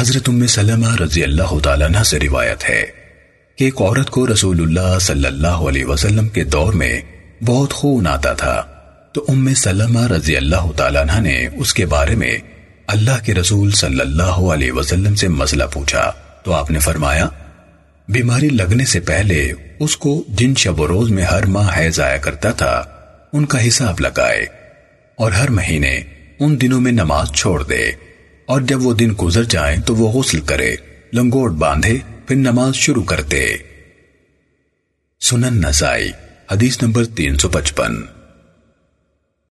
حضرت ام سلمہ رضی اللہ تعالیٰ عنہ سے روایت ہے کہ ایک عورت کو رسول اللہ صلی اللہ علیہ وسلم کے دور میں بہت خون آتا تھا۔ تو ام سلمہ رضی اللہ تعالیٰ عنہ نے اس کے بارے میں اللہ کے رسول صلی اللہ علیہ وسلم سے مسئلہ پوچھا۔ تو آپ نے فرمایا، بیماری لگنے سے پہلے اس کو جن شب و روز میں ہر ماہ حیض آیا کرتا تھا، ان کا حساب لگائے اور ہر مہینے ان دنوں میں نماز چھوڑ دے۔ اور جب وہ دن گزر جائیں تو وہ غسل کرے، لنگوٹ باندھے، پھر نماز شروع کرتے۔ سنن نسائی، حدیث نمبر تین سو پچپن۔